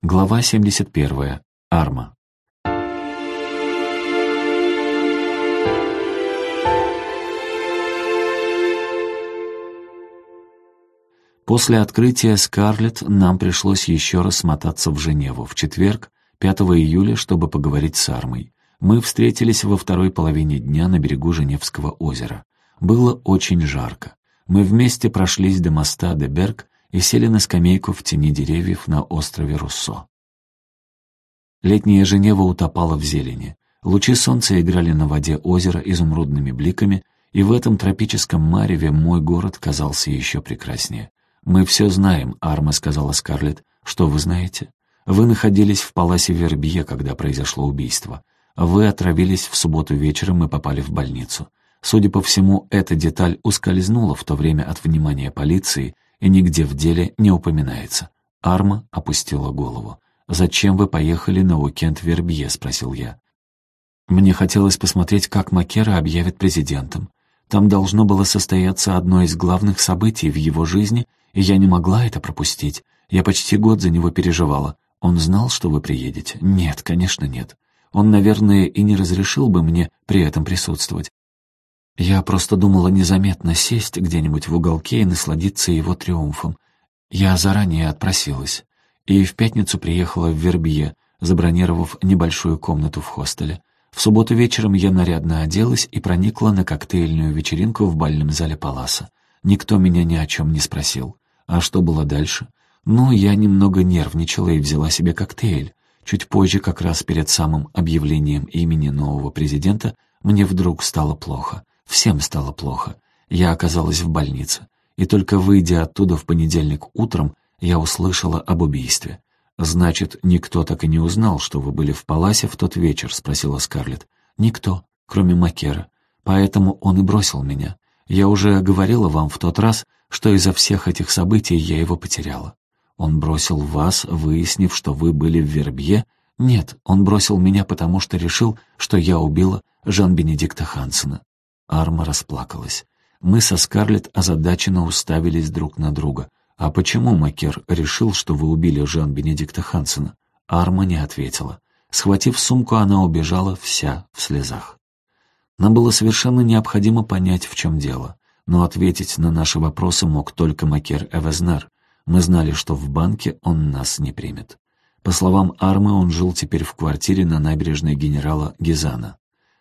Глава 71. Арма. После открытия «Скарлетт» нам пришлось еще раз смотаться в Женеву в четверг, 5 июля, чтобы поговорить с Армой. Мы встретились во второй половине дня на берегу Женевского озера. Было очень жарко. Мы вместе прошлись до моста Деберг и сели на скамейку в тени деревьев на острове Руссо. Летняя Женева утопала в зелени. Лучи солнца играли на воде озера изумрудными бликами, и в этом тропическом мареве мой город казался еще прекраснее. «Мы все знаем», — Арма сказала Скарлетт. «Что вы знаете?» «Вы находились в Паласе Вербье, когда произошло убийство. Вы отравились в субботу вечером и попали в больницу. Судя по всему, эта деталь ускользнула в то время от внимания полиции, и нигде в деле не упоминается. Арма опустила голову. «Зачем вы поехали на уикенд в Вербье?» — спросил я. Мне хотелось посмотреть, как Макера объявит президентом. Там должно было состояться одно из главных событий в его жизни, и я не могла это пропустить. Я почти год за него переживала. Он знал, что вы приедете? Нет, конечно, нет. Он, наверное, и не разрешил бы мне при этом присутствовать. Я просто думала незаметно сесть где-нибудь в уголке и насладиться его триумфом. Я заранее отпросилась. И в пятницу приехала в Вербье, забронировав небольшую комнату в хостеле. В субботу вечером я нарядно оделась и проникла на коктейльную вечеринку в бальном зале Паласа. Никто меня ни о чем не спросил. А что было дальше? Ну, я немного нервничала и взяла себе коктейль. Чуть позже, как раз перед самым объявлением имени нового президента, мне вдруг стало плохо. Всем стало плохо. Я оказалась в больнице. И только выйдя оттуда в понедельник утром, я услышала об убийстве. «Значит, никто так и не узнал, что вы были в Паласе в тот вечер?» — спросила Скарлетт. «Никто, кроме Макера. Поэтому он и бросил меня. Я уже говорила вам в тот раз, что из-за всех этих событий я его потеряла. Он бросил вас, выяснив, что вы были в Вербье? Нет, он бросил меня, потому что решил, что я убила Жан-Бенедикта Хансена. Арма расплакалась. Мы со Скарлетт озадаченно уставились друг на друга. «А почему Макер решил, что вы убили Жан-Бенедикта Хансена?» Арма не ответила. Схватив сумку, она убежала вся в слезах. Нам было совершенно необходимо понять, в чем дело. Но ответить на наши вопросы мог только Макер Эвезнер. Мы знали, что в банке он нас не примет. По словам Армы, он жил теперь в квартире на набережной генерала Гизана.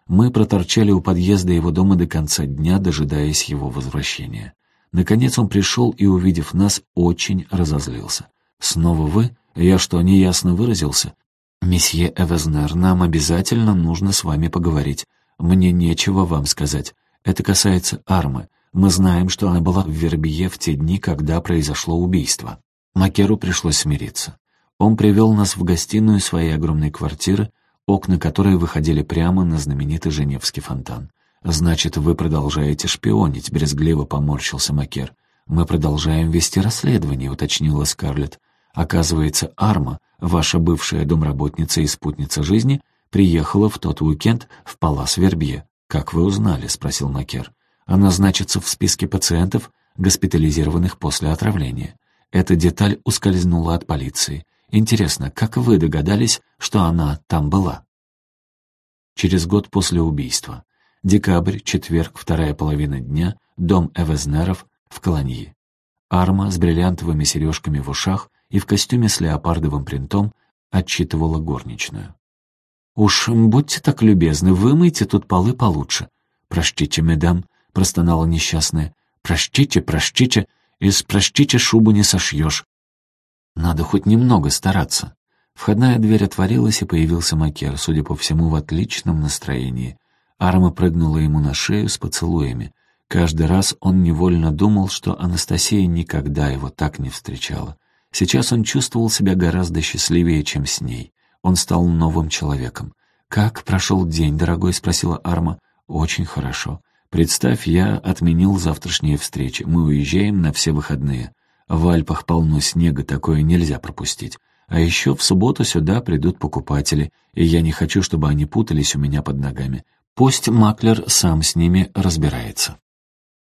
Мы проторчали у подъезда его дома до конца дня, дожидаясь его возвращения. Наконец он пришел и, увидев нас, очень разозлился. «Снова вы? Я что, неясно выразился?» «Месье Эвезнер, нам обязательно нужно с вами поговорить. Мне нечего вам сказать. Это касается Армы. Мы знаем, что она была в Вербие в те дни, когда произошло убийство». Макеру пришлось смириться. Он привел нас в гостиную своей огромной квартиры, окна которой выходили прямо на знаменитый Женевский фонтан. «Значит, вы продолжаете шпионить», — брезгливо поморщился Макер. «Мы продолжаем вести расследование», — уточнила Скарлетт. «Оказывается, Арма, ваша бывшая домработница и спутница жизни, приехала в тот уикенд в Палас Вербье. Как вы узнали?» — спросил Макер. «Она значится в списке пациентов, госпитализированных после отравления. Эта деталь ускользнула от полиции. Интересно, как вы догадались, что она там была? Через год после убийства. Декабрь, четверг, вторая половина дня, дом Эвезнеров в Колонии. Арма с бриллиантовыми сережками в ушах и в костюме с леопардовым принтом отчитывала горничную. «Уж будьте так любезны, вымойте тут полы получше». «Простите, медам», — простонала несчастная. «Простите, простите, из простите шубу не сошьешь. Надо хоть немного стараться. Входная дверь отворилась, и появился Макер, судя по всему, в отличном настроении. Арма прыгнула ему на шею с поцелуями. Каждый раз он невольно думал, что Анастасия никогда его так не встречала. Сейчас он чувствовал себя гораздо счастливее, чем с ней. Он стал новым человеком. «Как прошел день, дорогой?» — спросила Арма. «Очень хорошо. Представь, я отменил завтрашние встречи. Мы уезжаем на все выходные. В Альпах полно снега, такое нельзя пропустить. А еще в субботу сюда придут покупатели, и я не хочу, чтобы они путались у меня под ногами. Пусть маклер сам с ними разбирается.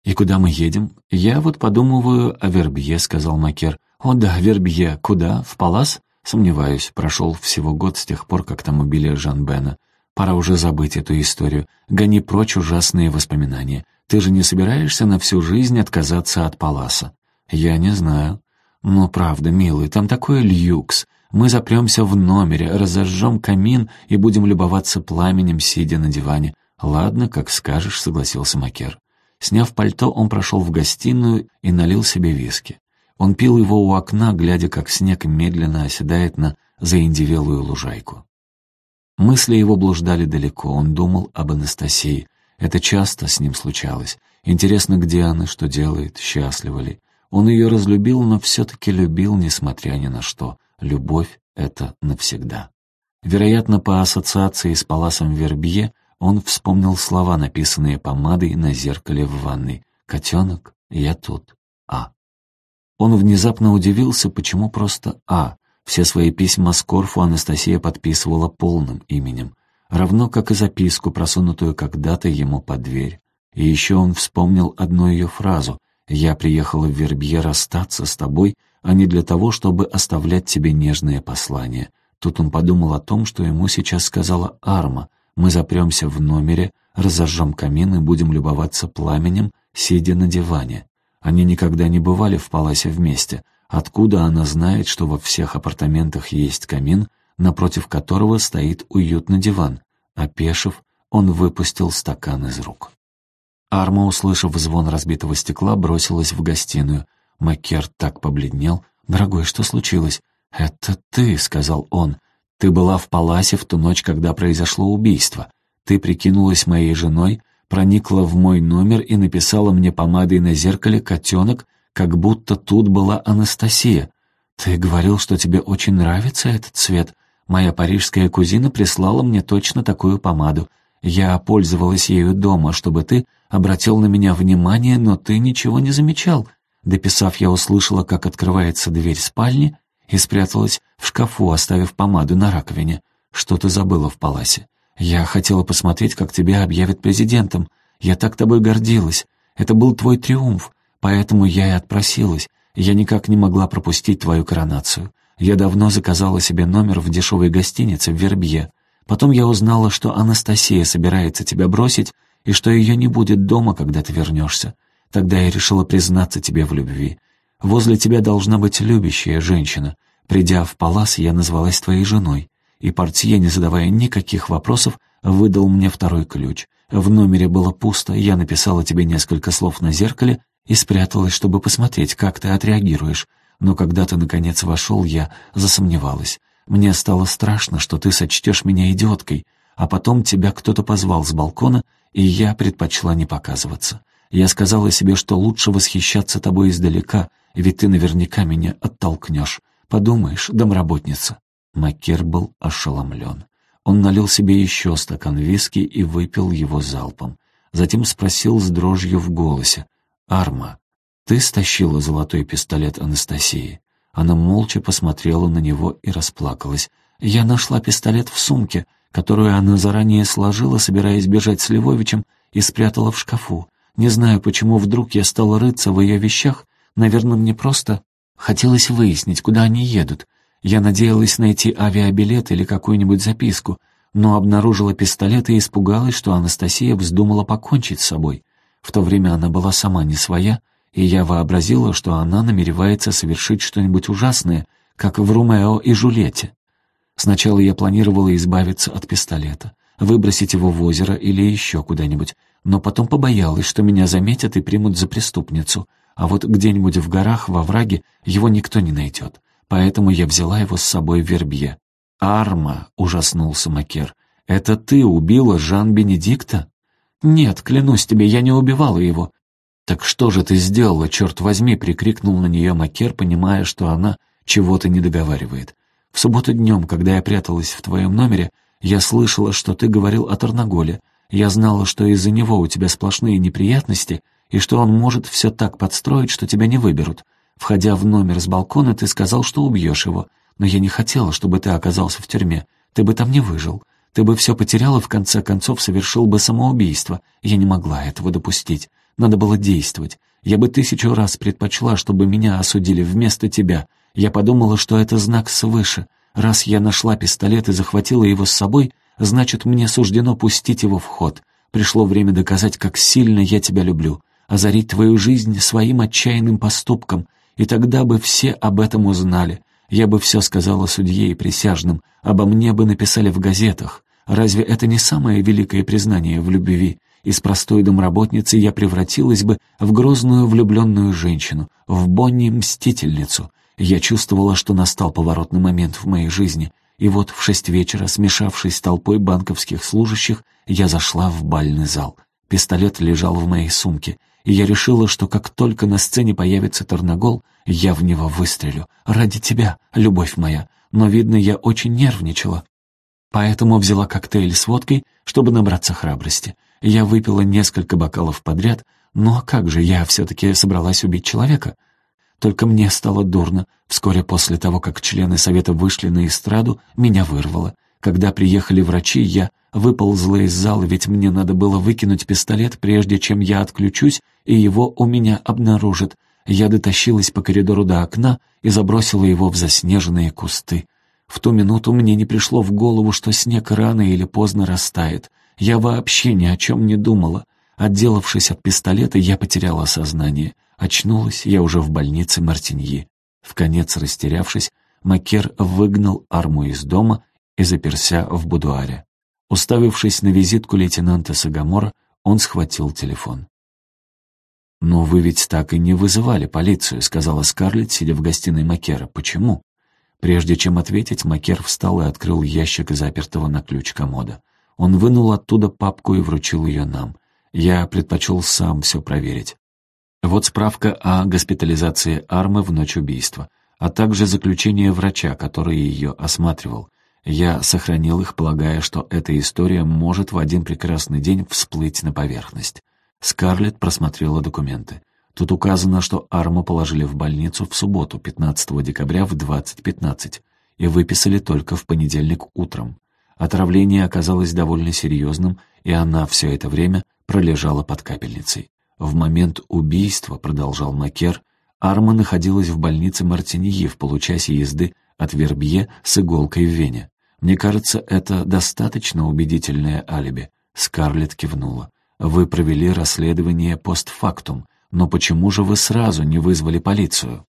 «И куда мы едем?» «Я вот подумываю о Вербье», — сказал Макер. «О да, Вербье. Куда? В Палас?» Сомневаюсь, прошел всего год с тех пор, как там убили Жан Бена. Пора уже забыть эту историю. Гони прочь ужасные воспоминания. Ты же не собираешься на всю жизнь отказаться от Паласа? Я не знаю. Но правда, милый, там такой люкс. Мы запремся в номере, разожжем камин и будем любоваться пламенем, сидя на диване. «Ладно, как скажешь», — согласился Макер. Сняв пальто, он прошел в гостиную и налил себе виски. Он пил его у окна, глядя, как снег медленно оседает на заиндевелую лужайку. Мысли его блуждали далеко, он думал об Анастасии. Это часто с ним случалось. Интересно, где она, что делает, счастлива ли. Он ее разлюбил, но все-таки любил, несмотря ни на что. Любовь — это навсегда. Вероятно, по ассоциации с Паласом Вербье он вспомнил слова, написанные помадой на зеркале в ванной. «Котенок, я тут. А». Он внезапно удивился, почему просто «А». Все свои письма с Корфу Анастасия подписывала полным именем, равно как и записку, просунутую когда-то ему под дверь. И еще он вспомнил одну ее фразу «Я приехала в Вербье расстаться с тобой, а не для того, чтобы оставлять тебе нежные послания». Тут он подумал о том, что ему сейчас сказала Арма, мы запремся в номере, разожжем камин и будем любоваться пламенем, сидя на диване. Они никогда не бывали в паласе вместе. Откуда она знает, что во всех апартаментах есть камин, напротив которого стоит уютный диван? Опешив, он выпустил стакан из рук. Арма, услышав звон разбитого стекла, бросилась в гостиную. Маккер так побледнел. «Дорогой, что случилось?» «Это ты», — сказал он. Ты была в Паласе в ту ночь, когда произошло убийство. Ты прикинулась моей женой, проникла в мой номер и написала мне помадой на зеркале «котенок», как будто тут была Анастасия. Ты говорил, что тебе очень нравится этот цвет. Моя парижская кузина прислала мне точно такую помаду. Я пользовалась ею дома, чтобы ты обратил на меня внимание, но ты ничего не замечал. Дописав, я услышала, как открывается дверь спальни, и спряталась в шкафу, оставив помаду на раковине. Что ты забыла в паласе? Я хотела посмотреть, как тебя объявят президентом. Я так тобой гордилась. Это был твой триумф, поэтому я и отпросилась. Я никак не могла пропустить твою коронацию. Я давно заказала себе номер в дешевой гостинице в Вербье. Потом я узнала, что Анастасия собирается тебя бросить и что ее не будет дома, когда ты вернешься. Тогда я решила признаться тебе в любви. Возле тебя должна быть любящая женщина. Придя в палас, я назвалась твоей женой, и портье, не задавая никаких вопросов, выдал мне второй ключ. В номере было пусто, я написала тебе несколько слов на зеркале и спряталась, чтобы посмотреть, как ты отреагируешь. Но когда ты, наконец, вошел, я засомневалась. Мне стало страшно, что ты сочтешь меня идиоткой, а потом тебя кто-то позвал с балкона, и я предпочла не показываться. Я сказала себе, что лучше восхищаться тобой издалека, ведь ты наверняка меня оттолкнешь. Подумаешь, домработница». Маккер был ошеломлен. Он налил себе еще стакан виски и выпил его залпом. Затем спросил с дрожью в голосе. «Арма, ты стащила золотой пистолет Анастасии?» Она молча посмотрела на него и расплакалась. «Я нашла пистолет в сумке, которую она заранее сложила, собираясь бежать с Львовичем, и спрятала в шкафу. Не знаю, почему вдруг я стала рыться в ее вещах, Наверное, мне просто хотелось выяснить, куда они едут. Я надеялась найти авиабилет или какую-нибудь записку, но обнаружила пистолет и испугалась, что Анастасия вздумала покончить с собой. В то время она была сама не своя, и я вообразила, что она намеревается совершить что-нибудь ужасное, как в Румео и Жулете. Сначала я планировала избавиться от пистолета, выбросить его в озеро или еще куда-нибудь, но потом побоялась, что меня заметят и примут за преступницу, а вот где-нибудь в горах, во враге, его никто не найдет. Поэтому я взяла его с собой в Вербье. «Арма!» — ужаснулся Макер. «Это ты убила Жан-Бенедикта?» «Нет, клянусь тебе, я не убивала его». «Так что же ты сделала, черт возьми?» — прикрикнул на нее Макер, понимая, что она чего-то не договаривает. «В субботу днем, когда я пряталась в твоем номере, я слышала, что ты говорил о Тарнаголе. Я знала, что из-за него у тебя сплошные неприятности, и что он может все так подстроить, что тебя не выберут. Входя в номер с балкона, ты сказал, что убьешь его, но я не хотела, чтобы ты оказался в тюрьме. Ты бы там не выжил. Ты бы все потерял и в конце концов совершил бы самоубийство. Я не могла этого допустить. Надо было действовать. Я бы тысячу раз предпочла, чтобы меня осудили вместо тебя. Я подумала, что это знак свыше. Раз я нашла пистолет и захватила его с собой, значит, мне суждено пустить его в ход. Пришло время доказать, как сильно я тебя люблю, озарить твою жизнь своим отчаянным поступком, и тогда бы все об этом узнали. Я бы все сказала судье и присяжным, обо мне бы написали в газетах. Разве это не самое великое признание в любви? Из простой домработницы я превратилась бы в грозную влюбленную женщину, в Бонни-мстительницу. Я чувствовала, что настал поворотный момент в моей жизни, и вот в шесть вечера, смешавшись с толпой банковских служащих, я зашла в бальный зал. Пистолет лежал в моей сумке, и я решила, что как только на сцене появится Тарнагол, я в него выстрелю. Ради тебя, любовь моя. Но, видно, я очень нервничала. Поэтому взяла коктейль с водкой, чтобы набраться храбрости. Я выпила несколько бокалов подряд, но как же я все-таки собралась убить человека? Только мне стало дурно. Вскоре после того, как члены совета вышли на эстраду, меня вырвало. Когда приехали врачи, я выползла из зала, ведь мне надо было выкинуть пистолет, прежде чем я отключусь, и его у меня обнаружат. Я дотащилась по коридору до окна и забросила его в заснеженные кусты. В ту минуту мне не пришло в голову, что снег рано или поздно растает. Я вообще ни о чем не думала. Отделавшись от пистолета, я потеряла сознание. Очнулась я уже в больнице Мартиньи. В конец растерявшись, Макер выгнал арму из дома и заперся в будуаре. Уставившись на визитку лейтенанта Сагамора, он схватил телефон. «Но вы ведь так и не вызывали полицию», — сказала Скарлетт, сидя в гостиной Макера. «Почему?» Прежде чем ответить, Макер встал и открыл ящик запертого на ключ комода. Он вынул оттуда папку и вручил ее нам. Я предпочел сам все проверить. Вот справка о госпитализации Армы в ночь убийства, а также заключение врача, который ее осматривал. Я сохранил их, полагая, что эта история может в один прекрасный день всплыть на поверхность. Скарлетт просмотрела документы. Тут указано, что Арму положили в больницу в субботу, 15 декабря в 20.15, и выписали только в понедельник утром. Отравление оказалось довольно серьезным, и она все это время пролежала под капельницей. В момент убийства, продолжал Макер, Арма находилась в больнице Мартиньи в получасе езды от Вербье с иголкой в вене. Мне кажется, это достаточно убедительное алиби. Скарлетт кивнула. Вы провели расследование постфактум, но почему же вы сразу не вызвали полицию?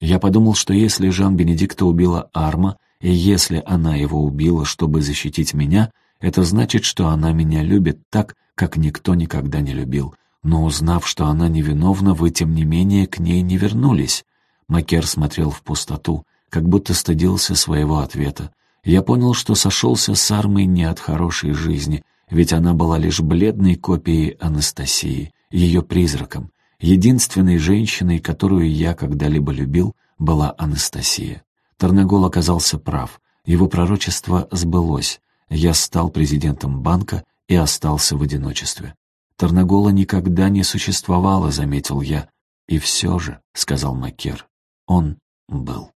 Я подумал, что если Жан-Бенедикта убила Арма, и если она его убила, чтобы защитить меня, это значит, что она меня любит так, как никто никогда не любил. Но узнав, что она невиновна, вы, тем не менее, к ней не вернулись. Макер смотрел в пустоту, как будто стыдился своего ответа. Я понял, что сошелся с Армой не от хорошей жизни, ведь она была лишь бледной копией Анастасии, ее призраком. Единственной женщиной, которую я когда-либо любил, была Анастасия. Тарнагол оказался прав. Его пророчество сбылось. Я стал президентом банка и остался в одиночестве. Тарнагола никогда не существовало, заметил я. И все же, — сказал Макер, — он был.